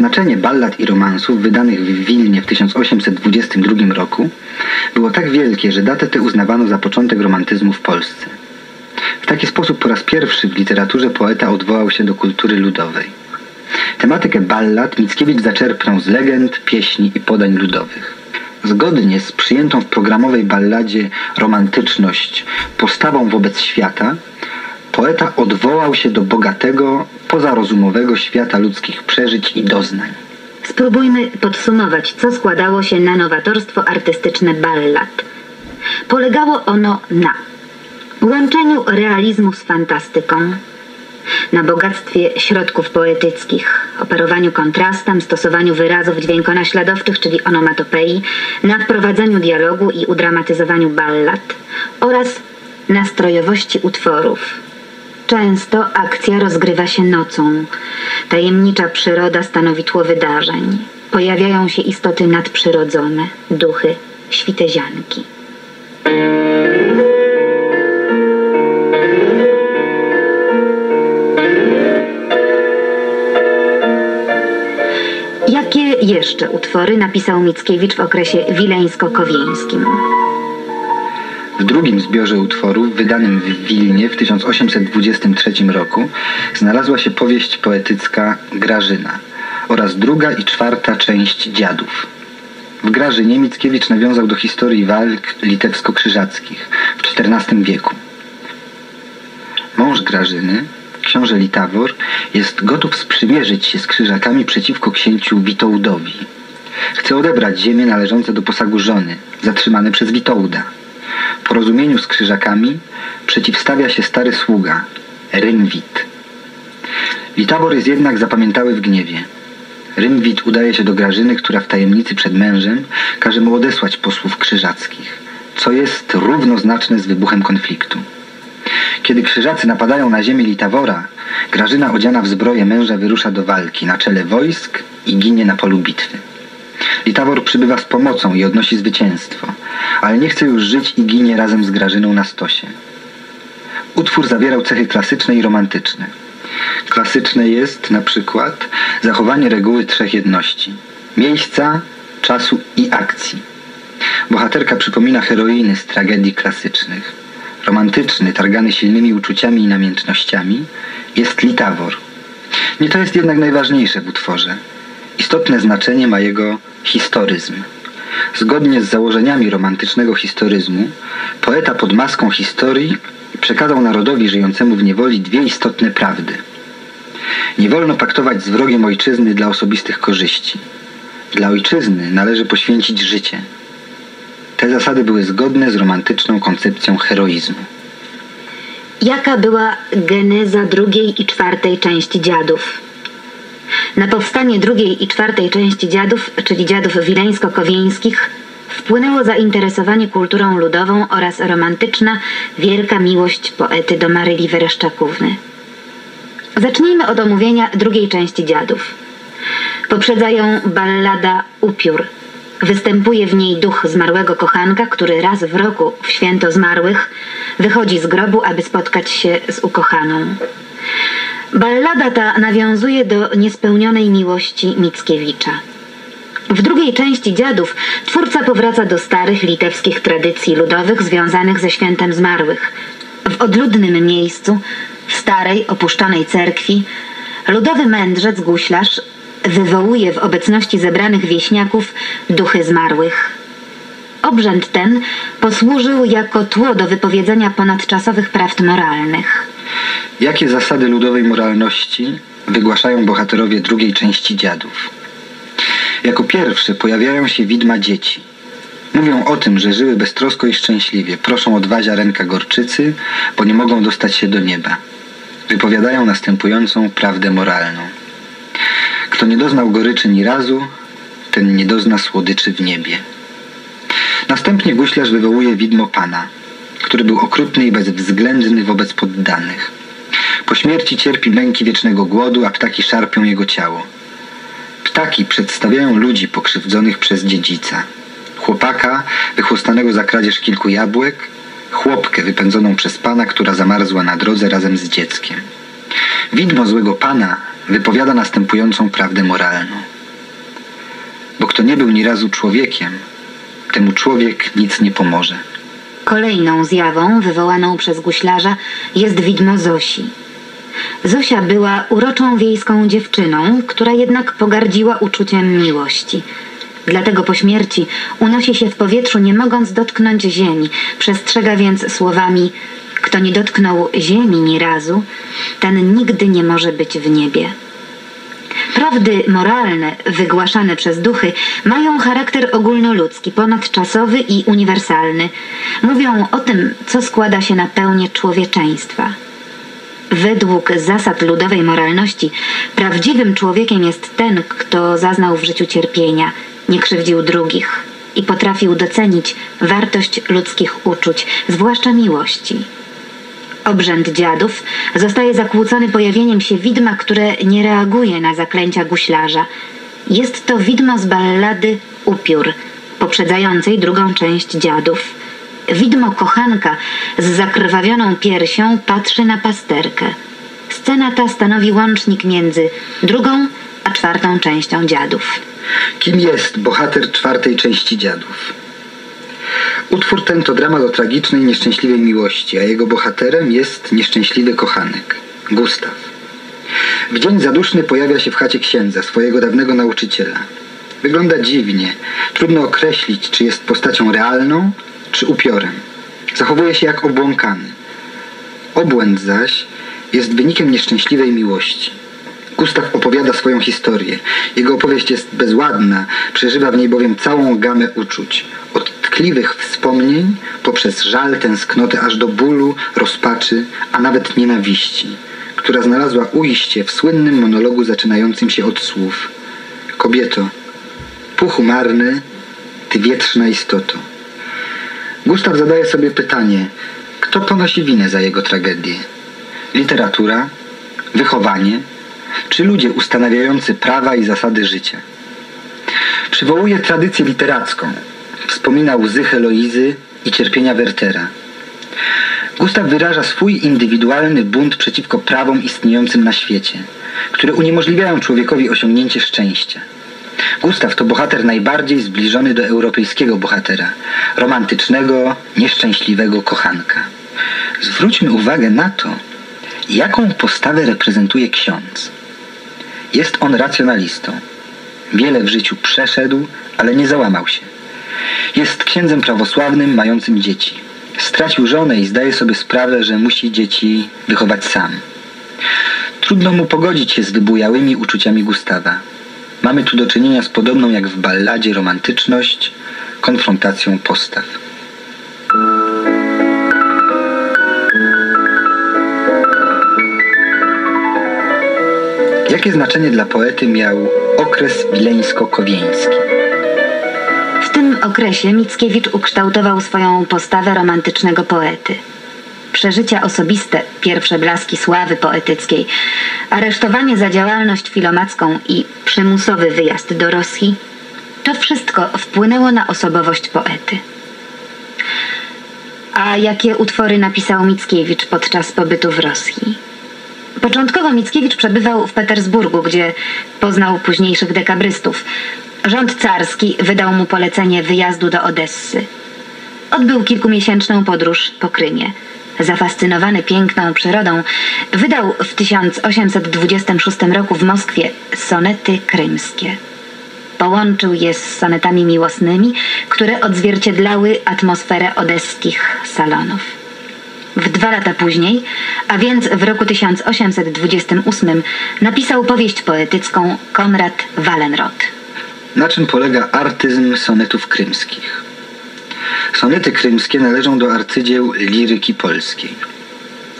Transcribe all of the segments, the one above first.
Znaczenie ballad i romansów wydanych w Wilnie w 1822 roku było tak wielkie, że datę tę uznawano za początek romantyzmu w Polsce. W taki sposób po raz pierwszy w literaturze poeta odwołał się do kultury ludowej. Tematykę ballad Mickiewicz zaczerpnął z legend, pieśni i podań ludowych. Zgodnie z przyjętą w programowej balladzie romantyczność postawą wobec świata, poeta odwołał się do bogatego, pozarozumowego świata ludzkich przeżyć i doznań. Spróbujmy podsumować, co składało się na nowatorstwo artystyczne ballad. Polegało ono na łączeniu realizmu z fantastyką, na bogactwie środków poetyckich, operowaniu kontrastem, stosowaniu wyrazów dźwiękonaśladowczych, czyli onomatopei, na wprowadzeniu dialogu i udramatyzowaniu ballad oraz nastrojowości utworów. Często akcja rozgrywa się nocą. Tajemnicza przyroda stanowi tło wydarzeń. Pojawiają się istoty nadprzyrodzone, duchy, świtezianki. Jakie jeszcze utwory napisał Mickiewicz w okresie wileńsko-kowieńskim? W drugim zbiorze utworów, wydanym w Wilnie w 1823 roku, znalazła się powieść poetycka Grażyna oraz druga i czwarta część Dziadów. W Grażynie Mickiewicz nawiązał do historii walk litewsko-krzyżackich w XIV wieku. Mąż Grażyny, książę Litawor, jest gotów sprzymierzyć się z krzyżakami przeciwko księciu Witoldowi. Chce odebrać ziemię należące do posagu żony, zatrzymane przez Witolda. Porozumieniu z krzyżakami przeciwstawia się stary sługa, Rymwit. Litawor jest jednak zapamiętały w gniewie. Rymwit udaje się do Grażyny, która w tajemnicy przed mężem każe mu odesłać posłów krzyżackich, co jest równoznaczne z wybuchem konfliktu. Kiedy krzyżacy napadają na ziemię Litawora, Grażyna odziana w zbroję męża wyrusza do walki na czele wojsk i ginie na polu bitwy. Litawor przybywa z pomocą i odnosi zwycięstwo, ale nie chce już żyć i ginie razem z Grażyną na stosie. Utwór zawierał cechy klasyczne i romantyczne. Klasyczne jest na przykład zachowanie reguły trzech jedności. Miejsca, czasu i akcji. Bohaterka przypomina heroiny z tragedii klasycznych. Romantyczny, targany silnymi uczuciami i namiętnościami jest Litawor. Nie to jest jednak najważniejsze w utworze. Istotne znaczenie ma jego historyzm. Zgodnie z założeniami romantycznego historyzmu, poeta pod maską historii przekazał narodowi żyjącemu w niewoli dwie istotne prawdy. Nie wolno paktować z wrogiem ojczyzny dla osobistych korzyści. Dla ojczyzny należy poświęcić życie. Te zasady były zgodne z romantyczną koncepcją heroizmu. Jaka była geneza drugiej i czwartej części dziadów? Na powstanie drugiej i czwartej części dziadów, czyli dziadów wileńsko-kowieńskich, wpłynęło zainteresowanie kulturą ludową oraz romantyczna, wielka miłość poety do Maryli Wereszczakówny. Zacznijmy od omówienia drugiej części dziadów. Poprzedza ją ballada Upiór. Występuje w niej duch zmarłego kochanka, który raz w roku, w święto zmarłych, wychodzi z grobu, aby spotkać się z ukochaną. Ballada ta nawiązuje do niespełnionej miłości Mickiewicza. W drugiej części Dziadów twórca powraca do starych litewskich tradycji ludowych związanych ze świętem zmarłych. W odludnym miejscu, w starej, opuszczonej cerkwi, ludowy mędrzec guślarz wywołuje w obecności zebranych wieśniaków duchy zmarłych. Obrzęd ten posłużył jako tło do wypowiedzenia ponadczasowych prawd moralnych. Jakie zasady ludowej moralności wygłaszają bohaterowie drugiej części dziadów? Jako pierwsze pojawiają się widma dzieci. Mówią o tym, że żyły beztrosko i szczęśliwie. Proszą od Wazia ręka gorczycy, bo nie mogą dostać się do nieba. Wypowiadają następującą prawdę moralną. Kto nie doznał goryczy ni razu, ten nie dozna słodyczy w niebie. Następnie guślarz wywołuje widmo Pana, który był okrutny i bezwzględny wobec poddanych. Po śmierci cierpi męki wiecznego głodu, a ptaki szarpią jego ciało. Ptaki przedstawiają ludzi pokrzywdzonych przez dziedzica. Chłopaka wychłostanego za kradzież kilku jabłek, chłopkę wypędzoną przez pana, która zamarzła na drodze razem z dzieckiem. Widmo złego pana wypowiada następującą prawdę moralną. kto nie był ni razu człowiekiem, temu człowiek nic nie pomoże. Kolejną zjawą wywołaną przez guślarza jest widmo Zosi. Zosia była uroczą wiejską dziewczyną, która jednak pogardziła uczuciem miłości. Dlatego po śmierci unosi się w powietrzu, nie mogąc dotknąć ziemi. Przestrzega więc słowami: Kto nie dotknął ziemi ni razu, ten nigdy nie może być w niebie. Prawdy moralne, wygłaszane przez duchy, mają charakter ogólnoludzki, ponadczasowy i uniwersalny. Mówią o tym, co składa się na pełnię człowieczeństwa. Według zasad ludowej moralności, prawdziwym człowiekiem jest ten, kto zaznał w życiu cierpienia, nie krzywdził drugich i potrafił docenić wartość ludzkich uczuć, zwłaszcza miłości. Obrzęd dziadów zostaje zakłócony pojawieniem się widma, które nie reaguje na zaklęcia guślarza. Jest to widmo z ballady Upiór, poprzedzającej drugą część dziadów. Widmo kochanka z zakrwawioną piersią patrzy na pasterkę. Scena ta stanowi łącznik między drugą a czwartą częścią dziadów. Kim jest bohater czwartej części dziadów? Utwór ten to dramat o tragicznej, nieszczęśliwej miłości, a jego bohaterem jest nieszczęśliwy kochanek, Gustaw. W dzień zaduszny pojawia się w chacie księdza, swojego dawnego nauczyciela. Wygląda dziwnie. Trudno określić, czy jest postacią realną, czy upiorem. Zachowuje się jak obłąkany. Obłęd zaś jest wynikiem nieszczęśliwej miłości. Gustaw opowiada swoją historię. Jego opowieść jest bezładna, przeżywa w niej bowiem całą gamę uczuć. Tkliwych wspomnień, poprzez żal, tęsknoty, aż do bólu, rozpaczy, a nawet nienawiści, która znalazła ujście w słynnym monologu zaczynającym się od słów. Kobieto, puchu marny, ty wietrzna istoto. Gustaw zadaje sobie pytanie, kto ponosi winę za jego tragedię? Literatura? Wychowanie? Czy ludzie ustanawiający prawa i zasady życia? Przywołuje tradycję literacką. Wspomina łzy Heloizy i cierpienia Wertera. Gustaw wyraża swój indywidualny bunt przeciwko prawom istniejącym na świecie, które uniemożliwiają człowiekowi osiągnięcie szczęścia. Gustaw to bohater najbardziej zbliżony do europejskiego bohatera, romantycznego, nieszczęśliwego kochanka. Zwróćmy uwagę na to, jaką postawę reprezentuje ksiądz. Jest on racjonalistą. Wiele w życiu przeszedł, ale nie załamał się. Jest księdzem prawosławnym, mającym dzieci. Stracił żonę i zdaje sobie sprawę, że musi dzieci wychować sam. Trudno mu pogodzić się z wybujałymi uczuciami Gustawa. Mamy tu do czynienia z podobną jak w balladzie romantyczność, konfrontacją postaw. Jakie znaczenie dla poety miał okres wileńsko-kowieński? W tym okresie Mickiewicz ukształtował swoją postawę romantycznego poety. Przeżycia osobiste, pierwsze blaski sławy poetyckiej, aresztowanie za działalność filomacką i przymusowy wyjazd do Rosji to wszystko wpłynęło na osobowość poety. A jakie utwory napisał Mickiewicz podczas pobytu w Rosji? Początkowo Mickiewicz przebywał w Petersburgu, gdzie poznał późniejszych dekabrystów. Rząd carski wydał mu polecenie wyjazdu do Odessy. Odbył kilkumiesięczną podróż po Krymie. Zafascynowany piękną przyrodą, wydał w 1826 roku w Moskwie sonety krymskie. Połączył je z sonetami miłosnymi, które odzwierciedlały atmosferę odeskich salonów. W dwa lata później, a więc w roku 1828, napisał powieść poetycką Konrad Wallenrod. Na czym polega artyzm sonetów krymskich? Sonety krymskie należą do arcydzieł liryki polskiej.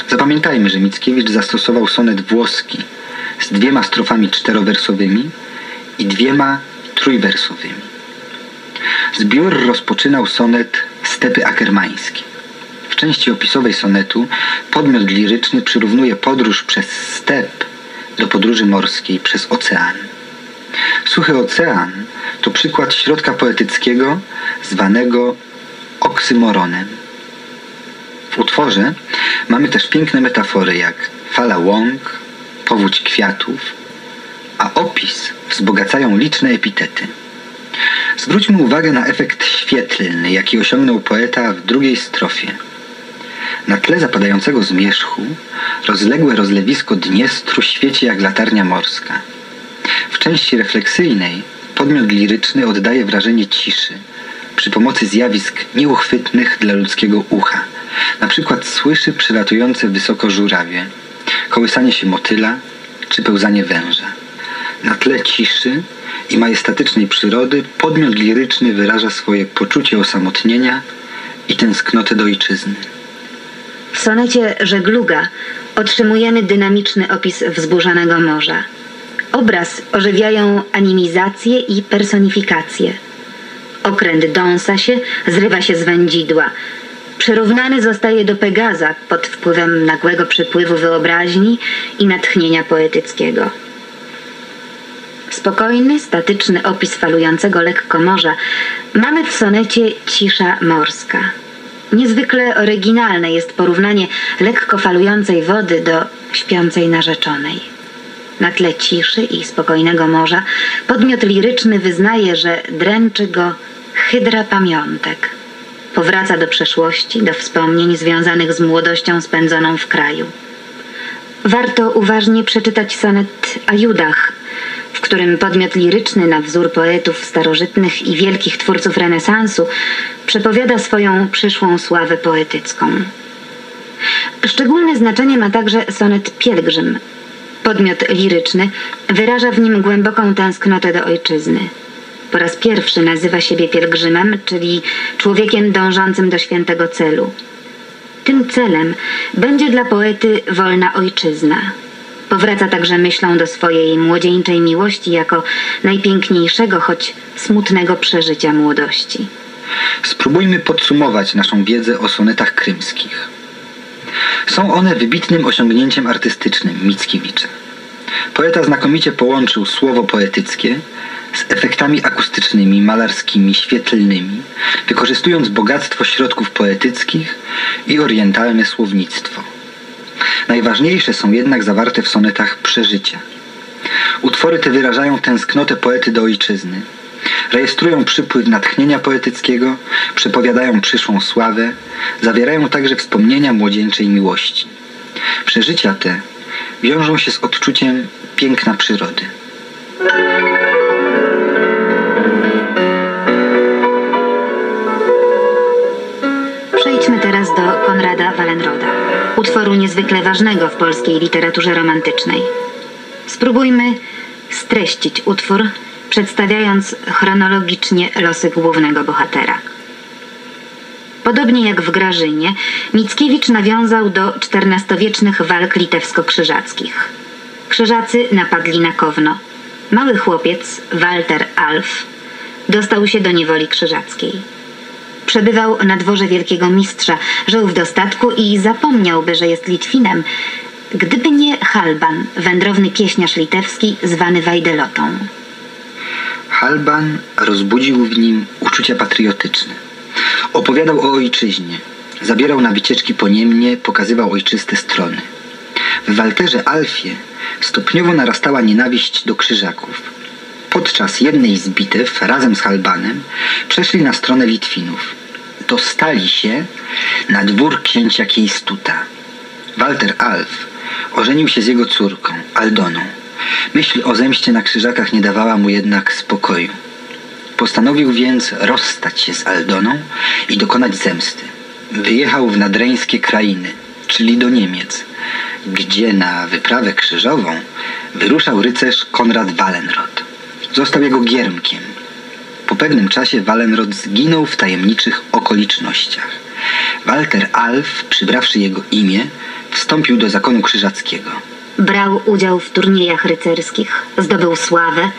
Zapamiętajmy, że Mickiewicz zastosował sonet włoski z dwiema strofami czterowersowymi i dwiema trójwersowymi. Zbiór rozpoczynał sonet Stepy Akermańskie. W części opisowej sonetu podmiot liryczny przyrównuje podróż przez step do podróży morskiej przez ocean. Suchy ocean to przykład środka poetyckiego zwanego oksymoronem. W utworze mamy też piękne metafory jak fala łąk, powódź kwiatów, a opis wzbogacają liczne epitety. Zwróćmy uwagę na efekt świetlny, jaki osiągnął poeta w drugiej strofie. Na tle zapadającego zmierzchu rozległe rozlewisko Dniestru świeci jak latarnia morska. W części refleksyjnej podmiot liryczny oddaje wrażenie ciszy przy pomocy zjawisk nieuchwytnych dla ludzkiego ucha. Na przykład słyszy przelatujące wysoko żurawie, kołysanie się motyla czy pełzanie węża. Na tle ciszy i majestatycznej przyrody podmiot liryczny wyraża swoje poczucie osamotnienia i tęsknotę do ojczyzny. W sonecie Żegluga otrzymujemy dynamiczny opis wzburzonego morza. Obraz ożywiają animizacje i personifikacje. Okręt dąsa się, zrywa się z wędzidła. Przyrównany zostaje do Pegaza pod wpływem nagłego przypływu wyobraźni i natchnienia poetyckiego. Spokojny, statyczny opis falującego lekko morza mamy w sonecie Cisza morska. Niezwykle oryginalne jest porównanie lekko falującej wody do śpiącej narzeczonej. Na tle ciszy i spokojnego morza podmiot liryczny wyznaje, że dręczy go hydra pamiątek. Powraca do przeszłości, do wspomnień związanych z młodością spędzoną w kraju. Warto uważnie przeczytać sonet o Judach, w którym podmiot liryczny na wzór poetów starożytnych i wielkich twórców renesansu przepowiada swoją przyszłą sławę poetycką. Szczególne znaczenie ma także sonet Pielgrzym. Podmiot liryczny wyraża w nim głęboką tęsknotę do ojczyzny. Po raz pierwszy nazywa siebie pielgrzymem, czyli człowiekiem dążącym do świętego celu. Tym celem będzie dla poety wolna ojczyzna. Powraca także myślą do swojej młodzieńczej miłości jako najpiękniejszego, choć smutnego przeżycia młodości. Spróbujmy podsumować naszą wiedzę o sonetach krymskich. Są one wybitnym osiągnięciem artystycznym Mickiewicza. Poeta znakomicie połączył słowo poetyckie z efektami akustycznymi, malarskimi, świetlnymi, wykorzystując bogactwo środków poetyckich i orientalne słownictwo. Najważniejsze są jednak zawarte w sonetach przeżycia. Utwory te wyrażają tęsknotę poety do ojczyzny, rejestrują przypływ natchnienia poetyckiego, przepowiadają przyszłą sławę, zawierają także wspomnienia młodzieńczej miłości. Przeżycia te wiążą się z odczuciem piękna przyrody. Przejdźmy teraz do Konrada Wallenroda, utworu niezwykle ważnego w polskiej literaturze romantycznej. Spróbujmy streścić utwór, przedstawiając chronologicznie losy głównego bohatera. Podobnie jak w Grażynie, Mickiewicz nawiązał do XIV-wiecznych walk litewsko-krzyżackich. Krzyżacy napadli na Kowno. Mały chłopiec, Walter Alf, dostał się do niewoli krzyżackiej. Przebywał na dworze wielkiego mistrza, żył w dostatku i zapomniałby, że jest Litwinem, gdyby nie Halban, wędrowny pieśniarz litewski zwany Wajdelotą. Halban rozbudził w nim uczucia patriotyczne. Opowiadał o ojczyźnie, zabierał na wycieczki po Niemnie, pokazywał ojczyste strony. W Walterze Alfie stopniowo narastała nienawiść do krzyżaków. Podczas jednej z bitew razem z Halbanem przeszli na stronę Litwinów. Dostali się na dwór księcia Kiejstuta. Walter Alf ożenił się z jego córką, Aldoną. Myśl o zemście na krzyżakach nie dawała mu jednak spokoju. Postanowił więc rozstać się z Aldoną i dokonać zemsty. Wyjechał w nadreńskie krainy, czyli do Niemiec, gdzie na wyprawę krzyżową wyruszał rycerz Konrad Wallenrod. Został jego giermkiem. Po pewnym czasie Wallenrod zginął w tajemniczych okolicznościach. Walter Alf, przybrawszy jego imię, wstąpił do zakonu krzyżackiego. Brał udział w turniejach rycerskich, zdobył sławę,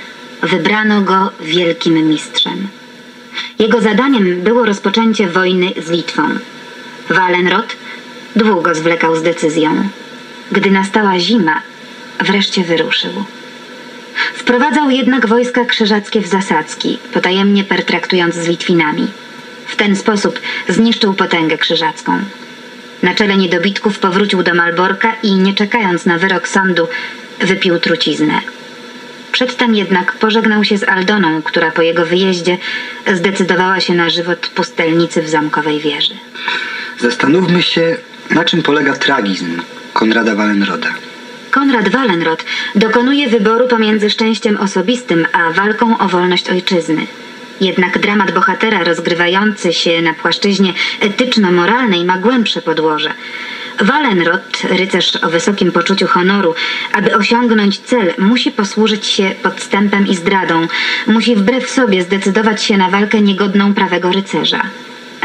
wybrano go wielkim mistrzem. Jego zadaniem było rozpoczęcie wojny z Litwą. Wallenrod długo zwlekał z decyzją. Gdy nastała zima, wreszcie wyruszył. Wprowadzał jednak wojska krzyżackie w zasadzki, potajemnie pertraktując z Litwinami. W ten sposób zniszczył potęgę krzyżacką. Na czele niedobitków powrócił do Malborka i nie czekając na wyrok sądu, wypił truciznę. Przedtem jednak pożegnał się z Aldoną, która po jego wyjeździe zdecydowała się na żywot pustelnicy w zamkowej wieży. Zastanówmy się, na czym polega tragizm Konrada Wallenroda. Konrad Wallenrod dokonuje wyboru pomiędzy szczęściem osobistym a walką o wolność ojczyzny. Jednak dramat bohatera rozgrywający się na płaszczyźnie etyczno-moralnej ma głębsze podłoże. Wallenrod, rycerz o wysokim poczuciu honoru, aby osiągnąć cel, musi posłużyć się podstępem i zdradą. Musi wbrew sobie zdecydować się na walkę niegodną prawego rycerza.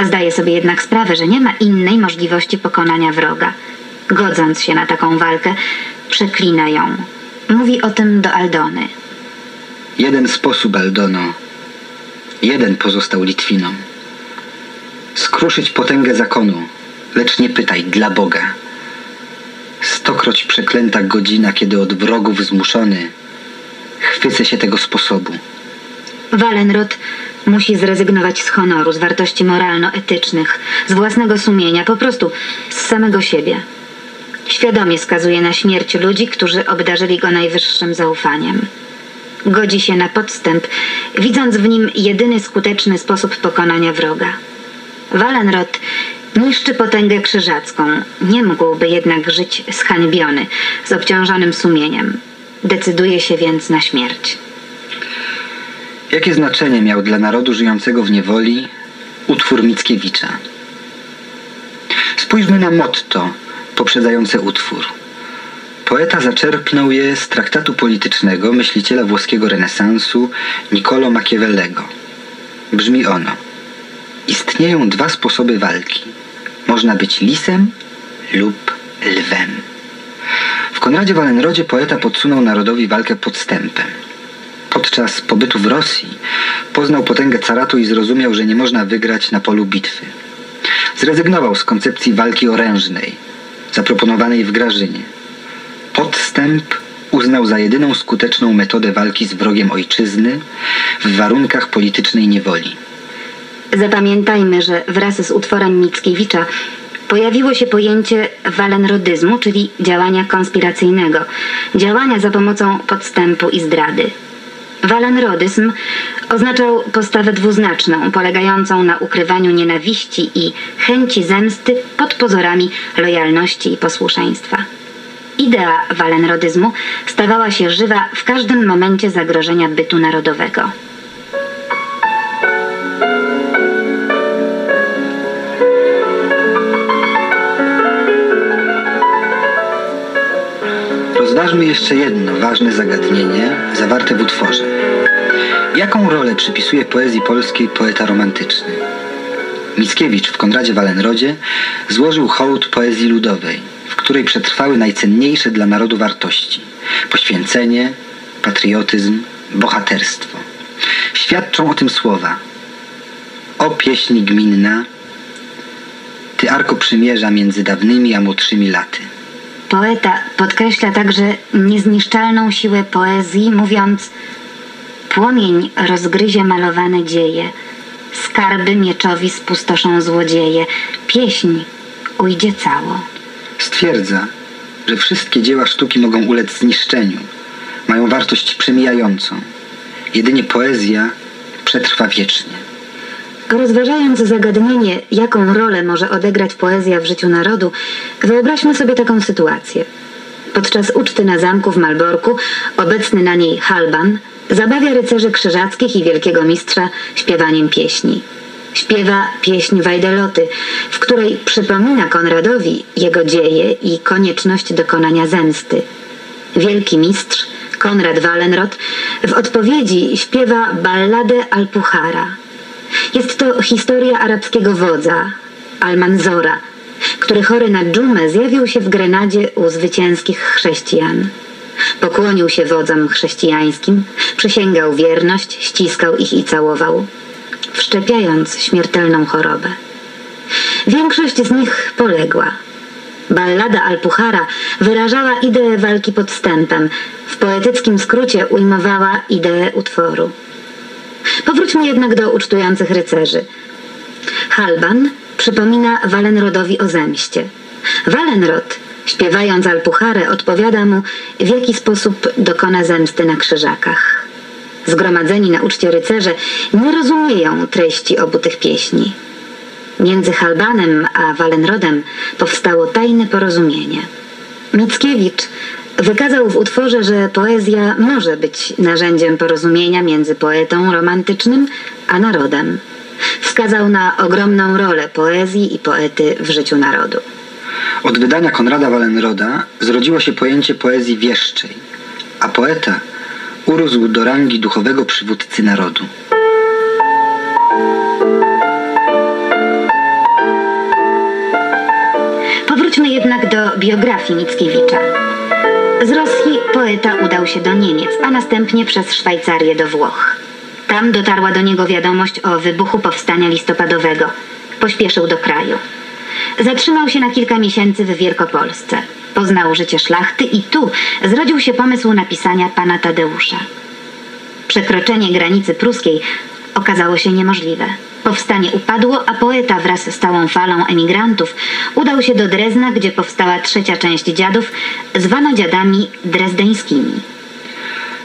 Zdaje sobie jednak sprawę, że nie ma innej możliwości pokonania wroga. Godząc się na taką walkę, przeklina ją. Mówi o tym do Aldony. Jeden sposób, Aldono. Jeden pozostał Litwinom. Skruszyć potęgę zakonu, lecz nie pytaj, dla Boga. Stokroć przeklęta godzina, kiedy od wrogów zmuszony chwycę się tego sposobu. Wallenrod musi zrezygnować z honoru, z wartości moralno-etycznych, z własnego sumienia, po prostu z samego siebie. Świadomie skazuje na śmierć ludzi, którzy obdarzyli go najwyższym zaufaniem. Godzi się na podstęp, widząc w nim jedyny skuteczny sposób pokonania wroga. Wallenrod niszczy potęgę krzyżacką, nie mógłby jednak żyć zhańbiony, z obciążonym sumieniem. Decyduje się więc na śmierć. Jakie znaczenie miał dla narodu żyjącego w niewoli utwór Mickiewicza? Spójrzmy na motto poprzedzające utwór. Poeta zaczerpnął je z traktatu politycznego myśliciela włoskiego renesansu Niccolo Machiavellego. Brzmi ono. Istnieją dwa sposoby walki. Można być lisem lub lwem. W Konradzie Wallenrodzie poeta podsunął narodowi walkę podstępem. Podczas pobytu w Rosji poznał potęgę caratu i zrozumiał, że nie można wygrać na polu bitwy. Zrezygnował z koncepcji walki orężnej, zaproponowanej w Grażynie. Podstęp uznał za jedyną skuteczną metodę walki z wrogiem ojczyzny w warunkach politycznej niewoli. Zapamiętajmy, że wraz z utworem Mickiewicza pojawiło się pojęcie walenrodyzmu, czyli działania konspiracyjnego, działania za pomocą podstępu i zdrady. Walenrodyzm oznaczał postawę dwuznaczną, polegającą na ukrywaniu nienawiści i chęci zemsty pod pozorami lojalności i posłuszeństwa. Idea walenrodyzmu stawała się żywa w każdym momencie zagrożenia bytu narodowego. Rozważmy jeszcze jedno ważne zagadnienie zawarte w utworze. Jaką rolę przypisuje poezji polskiej poeta romantyczny? Mickiewicz w Konradzie Wallenrodzie złożył hołd poezji ludowej, której przetrwały najcenniejsze dla narodu wartości poświęcenie, patriotyzm, bohaterstwo. Świadczą o tym słowa. O pieśni gminna, ty arko przymierza między dawnymi a młodszymi laty. Poeta podkreśla także niezniszczalną siłę poezji, mówiąc Płomień rozgryzie malowane dzieje, skarby mieczowi spustoszą złodzieje, pieśń ujdzie cało. Stwierdza, że wszystkie dzieła sztuki mogą ulec zniszczeniu, mają wartość przemijającą. Jedynie poezja przetrwa wiecznie. Rozważając zagadnienie, jaką rolę może odegrać poezja w życiu narodu, wyobraźmy sobie taką sytuację. Podczas uczty na zamku w Malborku, obecny na niej Halban zabawia rycerzy krzyżackich i wielkiego mistrza śpiewaniem pieśni. Śpiewa pieśń Wajdeloty, w której przypomina Konradowi jego dzieje i konieczność dokonania zemsty. Wielki mistrz, Konrad Wallenrod, w odpowiedzi śpiewa balladę Alpuchara. Jest to historia arabskiego wodza, Almanzora, który chory na dżumę zjawił się w Grenadzie u zwycięskich chrześcijan. Pokłonił się wodzom chrześcijańskim, przysięgał wierność, ściskał ich i całował, wszczepiając śmiertelną chorobę. Większość z nich poległa. Ballada Alpuchara wyrażała ideę walki podstępem, w poetyckim skrócie ujmowała ideę utworu. Powróćmy jednak do ucztujących rycerzy. Halban przypomina Walenrodowi o zemście. Walenrod Śpiewając Alpucharę, odpowiada mu, w jaki sposób dokona zemsty na krzyżakach. Zgromadzeni na uczcie rycerze nie rozumieją treści obu tych pieśni. Między Halbanem a Walenrodem powstało tajne porozumienie. Mickiewicz wykazał w utworze, że poezja może być narzędziem porozumienia między poetą romantycznym a narodem. Wskazał na ogromną rolę poezji i poety w życiu narodu. Od wydania Konrada Wallenroda zrodziło się pojęcie poezji wieszczej, a poeta urósł do rangi duchowego przywódcy narodu. Powróćmy jednak do biografii Mickiewicza. Z Rosji poeta udał się do Niemiec, a następnie przez Szwajcarię do Włoch. Tam dotarła do niego wiadomość o wybuchu powstania listopadowego. Pośpieszył do kraju. Zatrzymał się na kilka miesięcy w Wielkopolsce. Poznał życie szlachty i tu zrodził się pomysł napisania pana Tadeusza. Przekroczenie granicy pruskiej okazało się niemożliwe. Powstanie upadło, a poeta wraz z całą falą emigrantów udał się do Drezna, gdzie powstała trzecia część dziadów, zwana dziadami drezdeńskimi.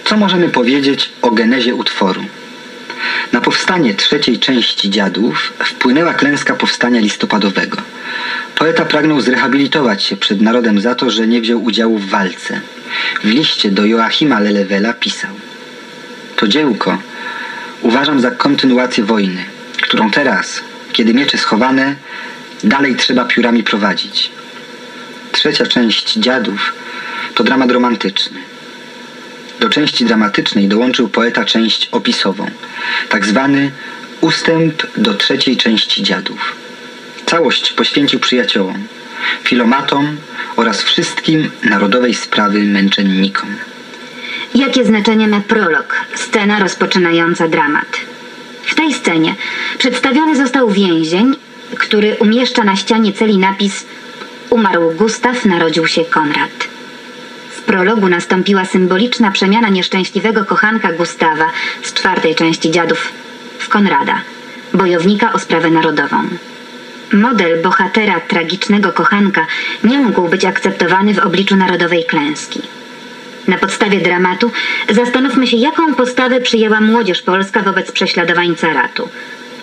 Co możemy powiedzieć o genezie utworu? Na powstanie trzeciej części dziadów wpłynęła klęska powstania listopadowego. Poeta pragnął zrehabilitować się przed narodem za to, że nie wziął udziału w walce. W liście do Joachima Lelewela pisał To dziełko uważam za kontynuację wojny, którą teraz, kiedy miecze schowane, dalej trzeba piórami prowadzić. Trzecia część dziadów to dramat romantyczny. Do części dramatycznej dołączył poeta część opisową, tak zwany ustęp do trzeciej części dziadów. Całość poświęcił przyjaciołom, filomatom oraz wszystkim narodowej sprawy męczennikom. Jakie znaczenie ma prolog, scena rozpoczynająca dramat? W tej scenie przedstawiony został więzień, który umieszcza na ścianie celi napis Umarł Gustaw, narodził się Konrad. Prologu nastąpiła symboliczna przemiana nieszczęśliwego kochanka Gustawa z czwartej części dziadów w Konrada, bojownika o sprawę narodową. Model bohatera tragicznego kochanka nie mógł być akceptowany w obliczu narodowej klęski. Na podstawie dramatu zastanówmy się, jaką postawę przyjęła młodzież polska wobec prześladowań caratu.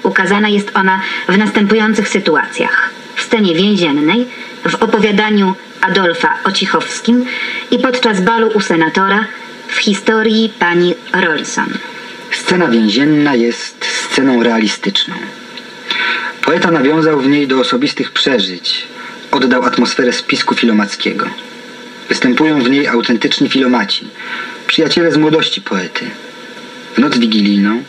Ukazana jest ona w następujących sytuacjach. W scenie więziennej, w opowiadaniu Adolfa Ocichowskim i podczas balu u senatora w historii pani Rolson. Scena więzienna jest sceną realistyczną. Poeta nawiązał w niej do osobistych przeżyć, oddał atmosferę spisku filomackiego. Występują w niej autentyczni filomaci, przyjaciele z młodości poety. W noc wigilijną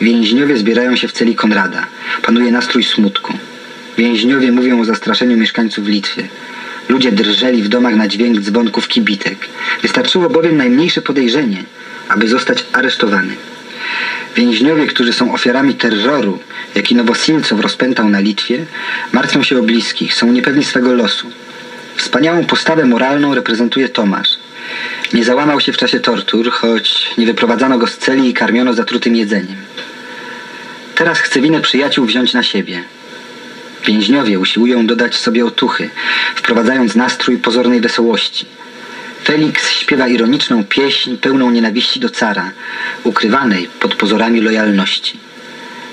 więźniowie zbierają się w celi Konrada. Panuje nastrój smutku. Więźniowie mówią o zastraszeniu mieszkańców Litwy. Ludzie drżeli w domach na dźwięk dzwonków kibitek. Wystarczyło bowiem najmniejsze podejrzenie, aby zostać aresztowany. Więźniowie, którzy są ofiarami terroru, jaki Nowosilcow rozpętał na Litwie, martwią się o bliskich, są niepewni swego losu. Wspaniałą postawę moralną reprezentuje Tomasz. Nie załamał się w czasie tortur, choć nie wyprowadzano go z celi i karmiono zatrutym jedzeniem. Teraz chce winę przyjaciół wziąć na siebie. Więźniowie usiłują dodać sobie otuchy, wprowadzając nastrój pozornej wesołości. Felix śpiewa ironiczną pieśń pełną nienawiści do cara, ukrywanej pod pozorami lojalności.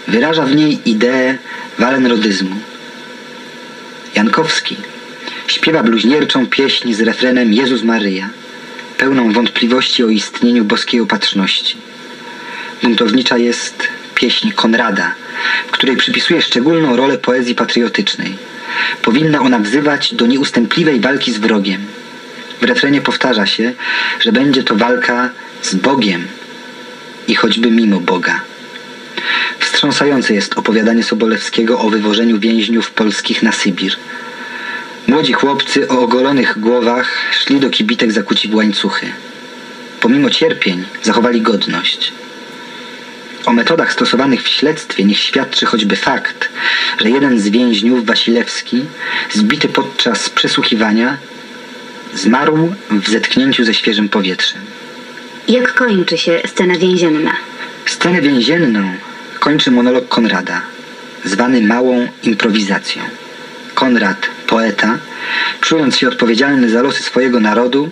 Wyraża w niej ideę walenrodyzmu. Jankowski śpiewa bluźnierczą pieśń z refrenem Jezus Maryja, pełną wątpliwości o istnieniu boskiej opatrzności. Buntownicza jest pieśń Konrada, w której przypisuje szczególną rolę poezji patriotycznej. Powinna ona wzywać do nieustępliwej walki z wrogiem. W refrenie powtarza się, że będzie to walka z Bogiem i choćby mimo Boga. Wstrząsające jest opowiadanie Sobolewskiego o wywożeniu więźniów polskich na Sybir. Młodzi chłopcy o ogolonych głowach szli do kibitek zakuci w łańcuchy. Pomimo cierpień zachowali godność. O metodach stosowanych w śledztwie niech świadczy choćby fakt, że jeden z więźniów, Wasilewski, zbity podczas przesłuchiwania, zmarł w zetknięciu ze świeżym powietrzem. Jak kończy się scena więzienna? Scenę więzienną kończy monolog Konrada, zwany małą improwizacją. Konrad, poeta, czując się odpowiedzialny za losy swojego narodu,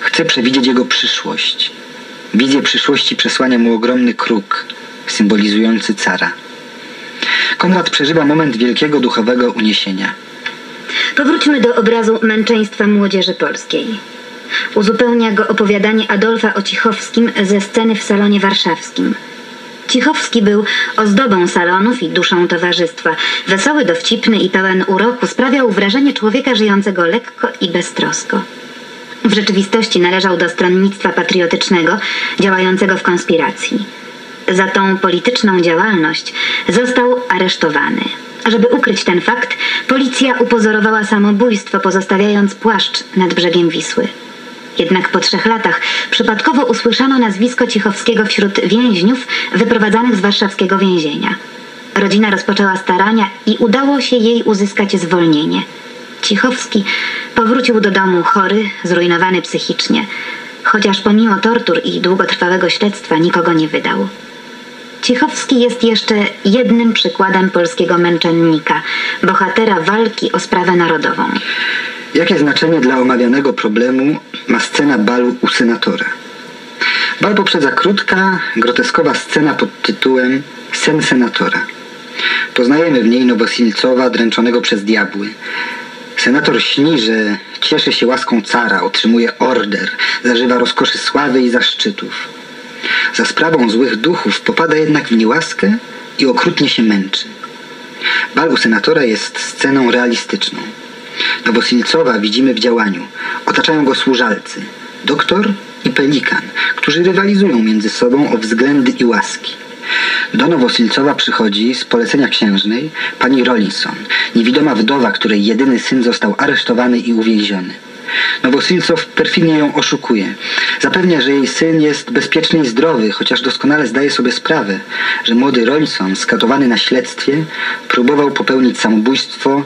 chce przewidzieć jego przyszłość. Wizję przyszłości przesłania mu ogromny kruk, symbolizujący cara. Konrad przeżywa moment wielkiego duchowego uniesienia. Powróćmy do obrazu męczeństwa młodzieży polskiej. Uzupełnia go opowiadanie Adolfa Ocichowskim ze sceny w salonie warszawskim. Cichowski był ozdobą salonów i duszą towarzystwa. Wesoły, dowcipny i pełen uroku sprawiał wrażenie człowieka żyjącego lekko i beztrosko. W rzeczywistości należał do stronnictwa patriotycznego, działającego w konspiracji. Za tą polityczną działalność został aresztowany. Żeby ukryć ten fakt, policja upozorowała samobójstwo, pozostawiając płaszcz nad brzegiem Wisły. Jednak po trzech latach przypadkowo usłyszano nazwisko Cichowskiego wśród więźniów wyprowadzanych z warszawskiego więzienia. Rodzina rozpoczęła starania i udało się jej uzyskać zwolnienie. Cichowski powrócił do domu chory, zrujnowany psychicznie, chociaż pomimo tortur i długotrwałego śledztwa nikogo nie wydał. Cichowski jest jeszcze jednym przykładem polskiego męczennika, bohatera walki o sprawę narodową. Jakie znaczenie dla omawianego problemu ma scena balu u senatora? Bal poprzedza krótka, groteskowa scena pod tytułem Sen senatora. Poznajemy w niej Nowosilcowa dręczonego przez diabły. Senator śni, że cieszy się łaską cara, otrzymuje order, zażywa rozkoszy sławy i zaszczytów. Za sprawą złych duchów popada jednak w niełaskę i okrutnie się męczy. Bal u senatora jest sceną realistyczną. Nowosilcowa widzimy w działaniu. Otaczają go służalcy, doktor i pelikan, którzy rywalizują między sobą o względy i łaski. Do Nowosilcowa przychodzi z polecenia księżnej pani Rollinson, niewidoma wdowa, której jedyny syn został aresztowany i uwięziony. Nowosilcow perfidnie ją oszukuje. Zapewnia, że jej syn jest bezpieczny i zdrowy, chociaż doskonale zdaje sobie sprawę, że młody Rollinson, skatowany na śledztwie, próbował popełnić samobójstwo,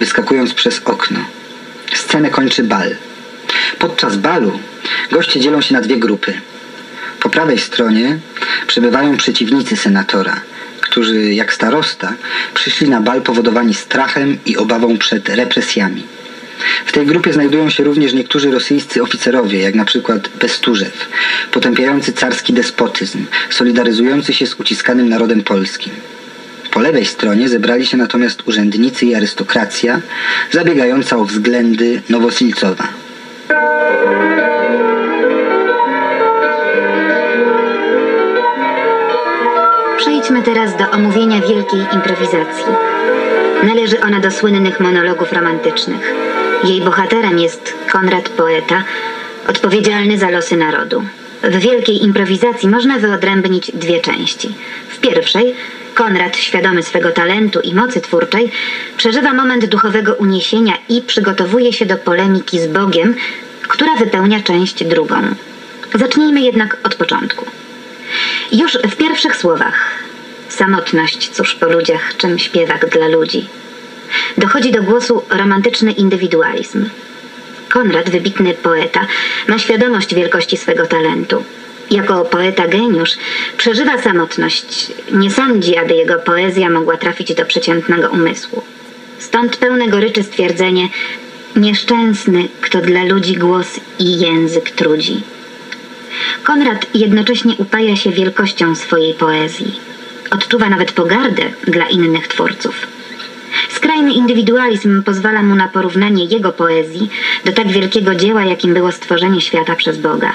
wyskakując przez okno. Scenę kończy bal. Podczas balu goście dzielą się na dwie grupy. Po prawej stronie przebywają przeciwnicy senatora, którzy, jak starosta, przyszli na bal powodowani strachem i obawą przed represjami. W tej grupie znajdują się również niektórzy rosyjscy oficerowie, jak na przykład Besturzew, potępiający carski despotyzm, solidaryzujący się z uciskanym narodem polskim. Po lewej stronie zebrali się natomiast urzędnicy i arystokracja, zabiegająca o względy Nowosilcowa. Przejdźmy teraz do omówienia wielkiej improwizacji. Należy ona do słynnych monologów romantycznych. Jej bohaterem jest Konrad Poeta, odpowiedzialny za losy narodu. W wielkiej improwizacji można wyodrębnić dwie części. W pierwszej Konrad, świadomy swego talentu i mocy twórczej, przeżywa moment duchowego uniesienia i przygotowuje się do polemiki z Bogiem, która wypełnia część drugą. Zacznijmy jednak od początku. Już w pierwszych słowach samotność, cóż po ludziach, czym śpiewak dla ludzi. Dochodzi do głosu romantyczny indywidualizm. Konrad, wybitny poeta, ma świadomość wielkości swego talentu. Jako poeta geniusz przeżywa samotność. Nie sądzi, aby jego poezja mogła trafić do przeciętnego umysłu. Stąd pełne goryczy stwierdzenie nieszczęsny, kto dla ludzi głos i język trudzi. Konrad jednocześnie upaja się wielkością swojej poezji. Odczuwa nawet pogardę dla innych twórców. Skrajny indywidualizm pozwala mu na porównanie jego poezji do tak wielkiego dzieła, jakim było stworzenie świata przez Boga.